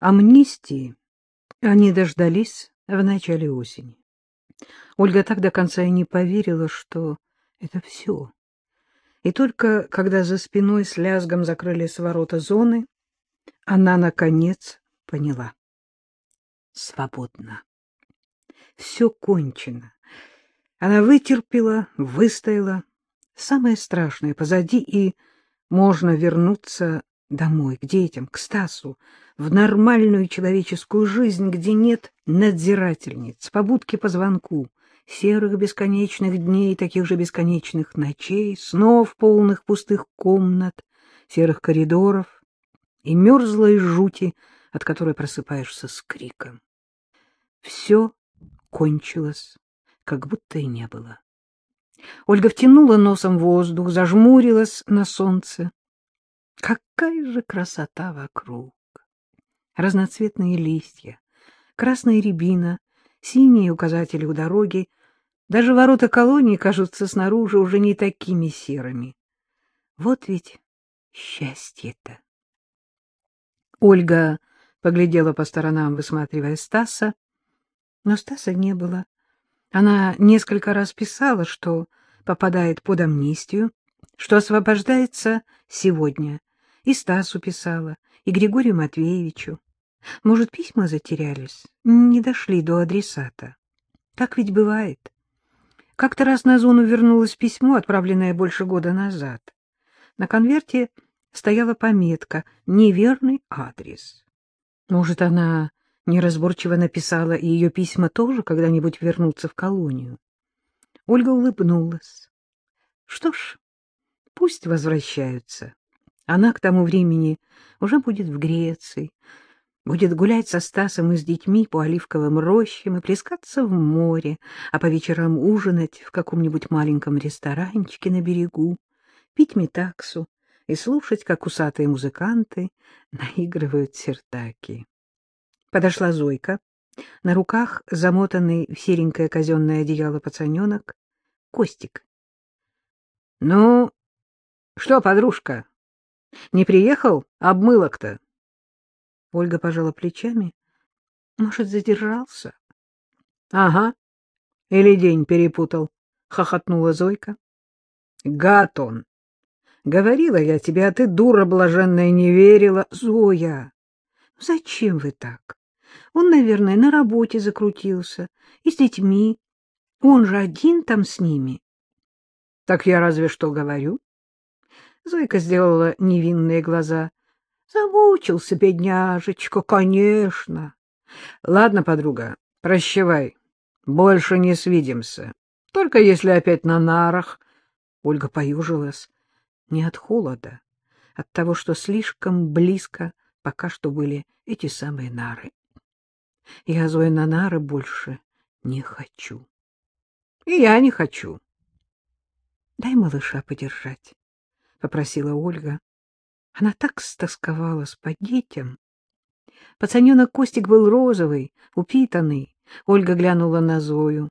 Амнистии они дождались в начале осени. Ольга так до конца и не поверила, что это все. И только когда за спиной с лязгом закрылись ворота зоны, она, наконец, поняла. Свободно. Все кончено. Она вытерпела, выстояла. Самое страшное позади, и можно вернуться домой, к детям, к Стасу, в нормальную человеческую жизнь, где нет надзирательниц, побудки по звонку, серых бесконечных дней, таких же бесконечных ночей, снов полных пустых комнат, серых коридоров и мерзлой жути, от которой просыпаешься с криком. Все кончилось, как будто и не было. Ольга втянула носом воздух, зажмурилась на солнце. Какая же красота вокруг! Разноцветные листья, красная рябина, синие указатели у дороги. Даже ворота колонии кажутся снаружи уже не такими серыми. Вот ведь счастье-то! Ольга поглядела по сторонам, высматривая Стаса, но Стаса не было. Она несколько раз писала, что попадает под амнистию, что освобождается сегодня, и Стасу писала, и Григорию Матвеевичу. Может, письма затерялись, не дошли до адресата. Так ведь бывает. Как-то раз на зону вернулось письмо, отправленное больше года назад. На конверте стояла пометка «Неверный адрес». Может, она неразборчиво написала, и ее письма тоже когда-нибудь вернутся в колонию. Ольга улыбнулась. Что ж, пусть возвращаются. Она к тому времени уже будет в Греции, будет гулять со Стасом и с детьми по оливковым рощам и плескаться в море, а по вечерам ужинать в каком-нибудь маленьком ресторанчике на берегу, пить метаксу и слушать, как усатые музыканты наигрывают сертаки. Подошла Зойка. На руках замотанный в серенькое казенное одеяло пацаненок. Костик. — Ну, что, подружка, не приехал? Обмылок-то. Ольга пожала плечами. Может, задержался? — Ага. Или день перепутал, — хохотнула Зойка. — Гад он! Говорила я тебе, а ты, дура блаженная, не верила. Зоя, зачем вы так? Он, наверное, на работе закрутился. И с детьми. Он же один там с ними. — Так я разве что говорю. Зойка сделала невинные глаза. Замучился, бедняжечка, конечно. Ладно, подруга, прощавай. Больше не свидимся. Только если опять на нарах. Ольга поюжилась. Не от холода, от того, что слишком близко пока что были эти самые нары. Я, Зоя, на нары больше не хочу. И я не хочу. Дай малыша подержать. — попросила Ольга. Она так стосковалась по детям. Пацаненок Костик был розовый, упитанный. Ольга глянула на Зою.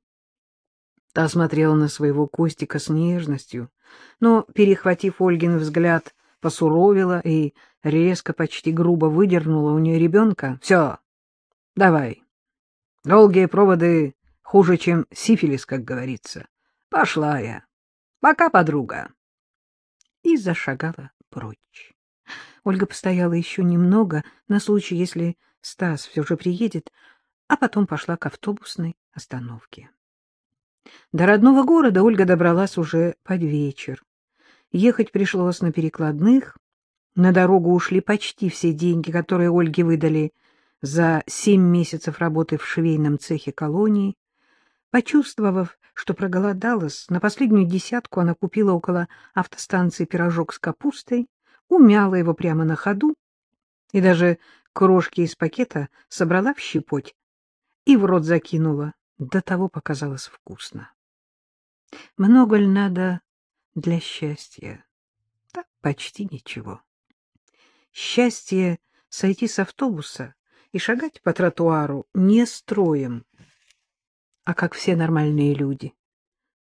Та смотрела на своего Костика с нежностью, но, перехватив Ольгин взгляд, посуровила и резко, почти грубо выдернула у нее ребенка. — Все, давай. Долгие проводы хуже, чем сифилис, как говорится. Пошла я. Пока, подруга и зашагала прочь. Ольга постояла еще немного на случай, если Стас все же приедет, а потом пошла к автобусной остановке. До родного города Ольга добралась уже под вечер. Ехать пришлось на перекладных. На дорогу ушли почти все деньги, которые Ольге выдали за семь месяцев работы в швейном цехе колонии. Почувствовав, что проголодалась, на последнюю десятку она купила около автостанции пирожок с капустой, умяла его прямо на ходу и даже крошки из пакета собрала в щепоть и в рот закинула. До того показалось вкусно. Много ли надо для счастья? Да почти ничего. Счастье — сойти с автобуса и шагать по тротуару не строем, а как все нормальные люди.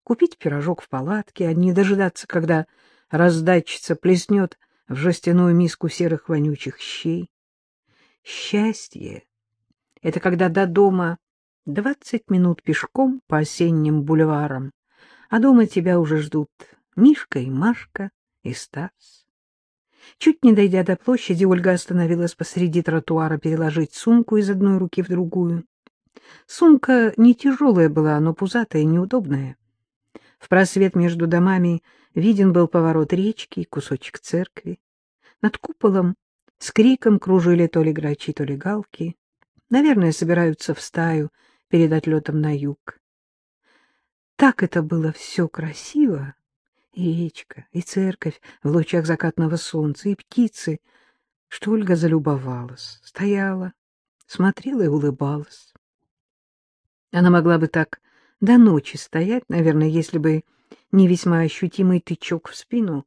Купить пирожок в палатке, а не дожидаться, когда раздатчица плеснет в жестяную миску серых вонючих щей. Счастье — это когда до дома двадцать минут пешком по осенним бульварам, а дома тебя уже ждут Мишка и Машка и Стас. Чуть не дойдя до площади, Ольга остановилась посреди тротуара переложить сумку из одной руки в другую. Сумка не тяжелая была, но пузатая и неудобная. В просвет между домами виден был поворот речки и кусочек церкви. Над куполом с криком кружили то ли грачи, то ли галки. Наверное, собираются в стаю перед отлетом на юг. Так это было все красиво, и речка, и церковь в лучах закатного солнца, и птицы, что Ольга залюбовалась, стояла, смотрела и улыбалась. Она могла бы так до ночи стоять, наверное, если бы не весьма ощутимый тычок в спину.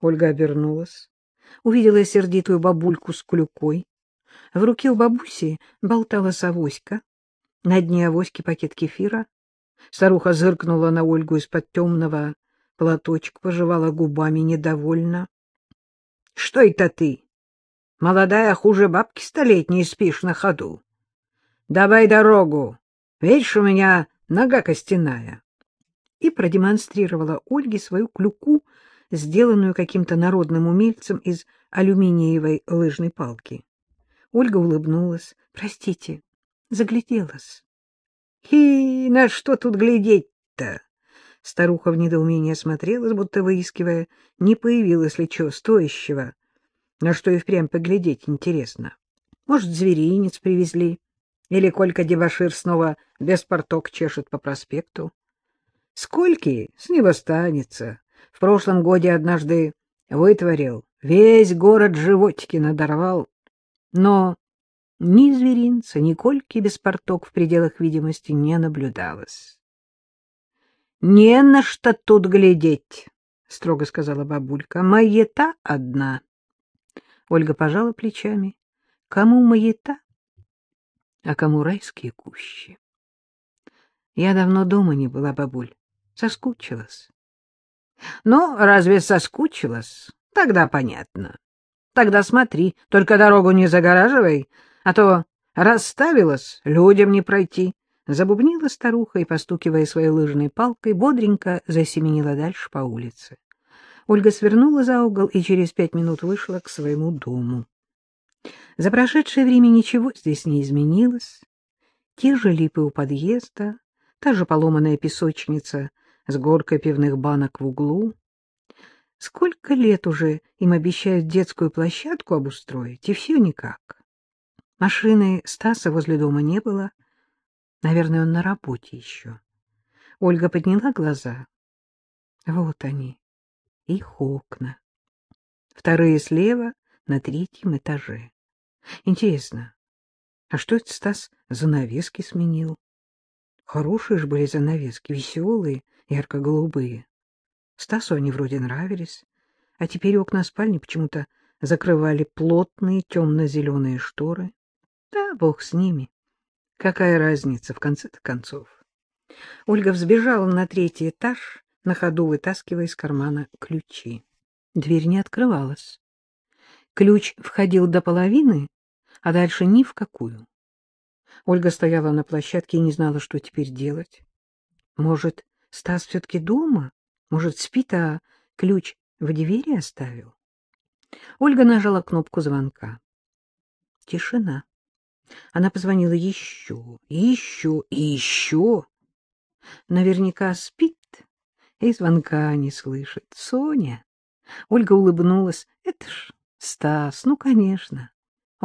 Ольга обернулась, увидела сердитую бабульку с клюкой. В руке у бабуси болталась авоська, на дне авоськи пакет кефира. Старуха зыркнула на Ольгу из-под темного платочка, пожевала губами недовольно. — Что это ты? Молодая хуже бабки столетней спишь на ходу. Давай дорогу, видишь, у меня нога костяная. И продемонстрировала Ольге свою клюку, сделанную каким-то народным умельцем из алюминиевой лыжной палки. Ольга улыбнулась. — Простите, загляделась. — И на что тут глядеть-то? Старуха в недоумении смотрела, будто выискивая, не появилось ли чего стоящего, на что и впрямь поглядеть интересно. Может, зверинец привезли, или Колька Дебашир снова без порток чешет по проспекту. Скольки с него станется? В прошлом годе однажды вытворил, весь город животики надорвал, но ни зверинца, ни Кольки без порток в пределах видимости не наблюдалось. Не на что тут глядеть, — строго сказала бабулька. — Маята одна. Ольга пожала плечами. Кому маята, а кому райские кущи. Я давно дома не была, бабуль. Соскучилась. Ну, разве соскучилась? Тогда понятно. Тогда смотри, только дорогу не загораживай, а то расставилась, людям не пройти. Забубнила старуха и, постукивая своей лыжной палкой, бодренько засеменила дальше по улице. Ольга свернула за угол и через пять минут вышла к своему дому. За прошедшее время ничего здесь не изменилось. Те же липы у подъезда, та же поломанная песочница с горкой пивных банок в углу. Сколько лет уже им обещают детскую площадку обустроить, и все никак. Машины Стаса возле дома не было — Наверное, он на работе еще. Ольга подняла глаза. Вот они, их окна. Вторые слева, на третьем этаже. Интересно, а что это Стас занавески сменил? Хорошие же были занавески, веселые, ярко-голубые. Стасу они вроде нравились, а теперь окна спальни почему-то закрывали плотные темно-зеленые шторы. Да, бог с ними. Какая разница, в конце-то концов? Ольга взбежала на третий этаж, на ходу вытаскивая из кармана ключи. Дверь не открывалась. Ключ входил до половины, а дальше ни в какую. Ольга стояла на площадке и не знала, что теперь делать. Может, Стас все-таки дома? Может, спит, а ключ в двери оставил? Ольга нажала кнопку звонка. Тишина. Она позвонила еще, еще и еще. Наверняка спит и звонка не слышит. Соня. Ольга улыбнулась. Это ж Стас, ну, конечно.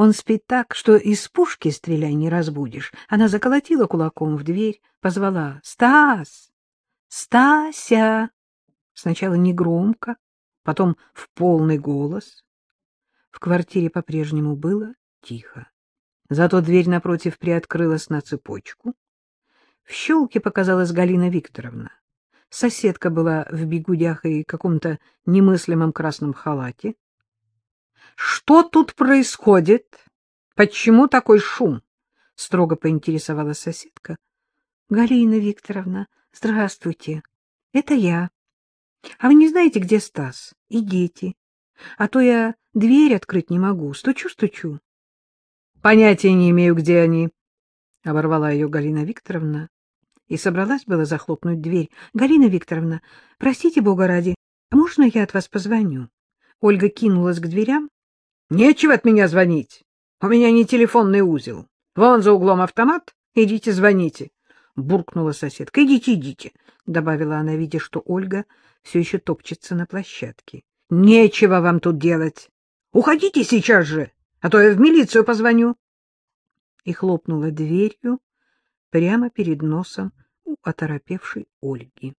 Он спит так, что из пушки стреляй не разбудишь. Она заколотила кулаком в дверь, позвала. «Стас! Стася!» Сначала негромко, потом в полный голос. В квартире по-прежнему было тихо. Зато дверь напротив приоткрылась на цепочку. В щелке показалась Галина Викторовна. Соседка была в бегудях и каком-то немыслимом красном халате. — Что тут происходит? Почему такой шум? — строго поинтересовалась соседка. — Галина Викторовна, здравствуйте. Это я. А вы не знаете, где Стас и дети? А то я дверь открыть не могу. Стучу-стучу. — Понятия не имею, где они, — оборвала ее Галина Викторовна и собралась было захлопнуть дверь. — Галина Викторовна, простите бога ради, можно я от вас позвоню? Ольга кинулась к дверям. — Нечего от меня звонить. У меня не телефонный узел. Вон за углом автомат. Идите, звоните. Буркнула соседка. — Идите, идите, — добавила она, видя, что Ольга все еще топчется на площадке. — Нечего вам тут делать. Уходите сейчас же, а то я в милицию позвоню. И хлопнула дверью прямо перед носом у оторопевшей Ольги.